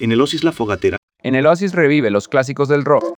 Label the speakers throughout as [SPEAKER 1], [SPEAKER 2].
[SPEAKER 1] En
[SPEAKER 2] el Oasis La Fogatera.
[SPEAKER 3] En el Oasis revive los clásicos del rock.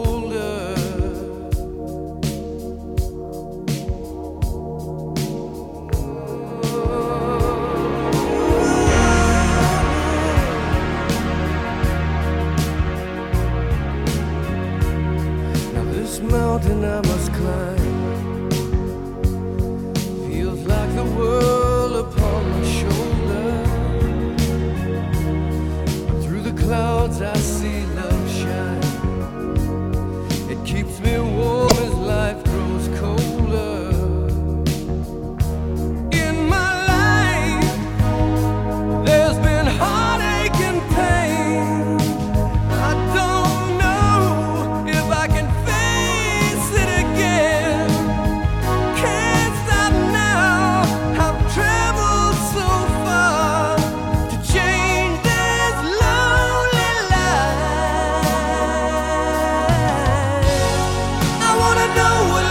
[SPEAKER 4] know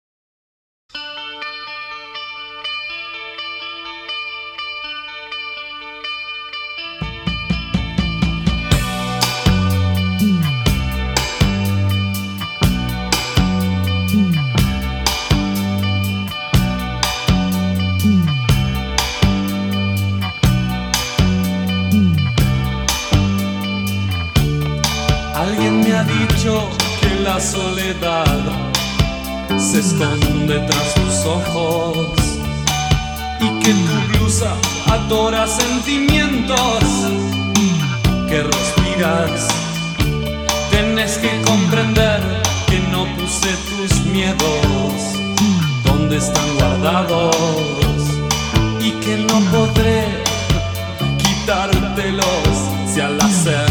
[SPEAKER 5] se esconde tras tus ojos y que tu blusa atora sentimientos que respiras. Tienes que comprender que no puse tus miedos donde están guardados y que no podré quitártelos si al hacer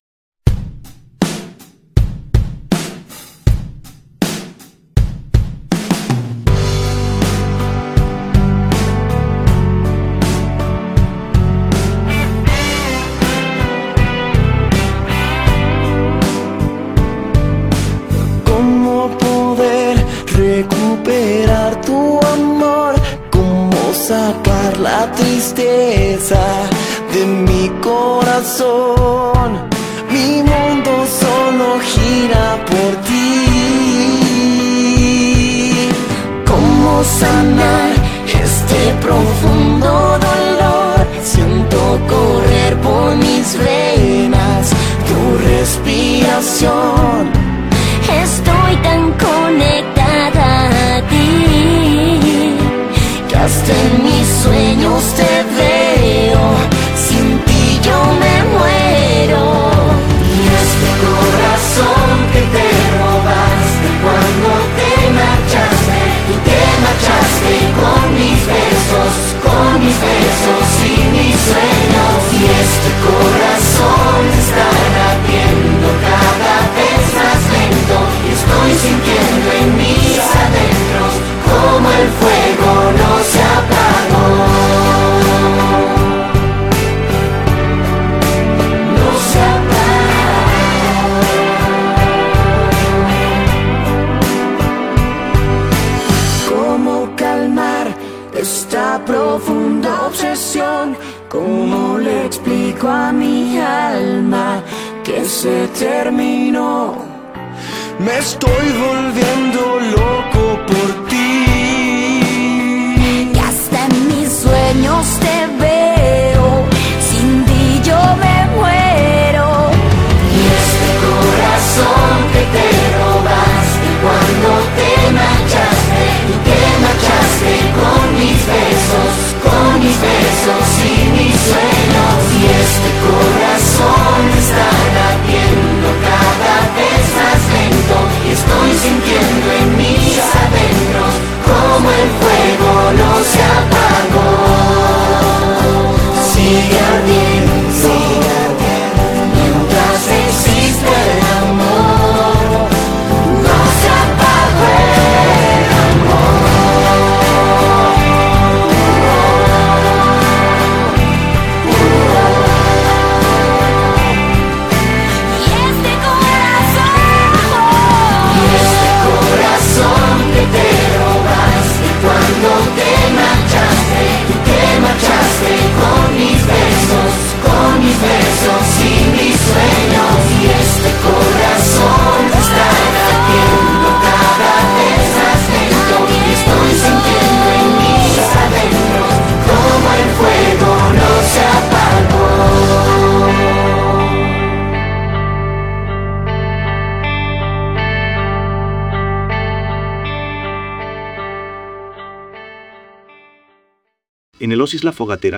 [SPEAKER 6] pasión. estou Oasis La Fogatera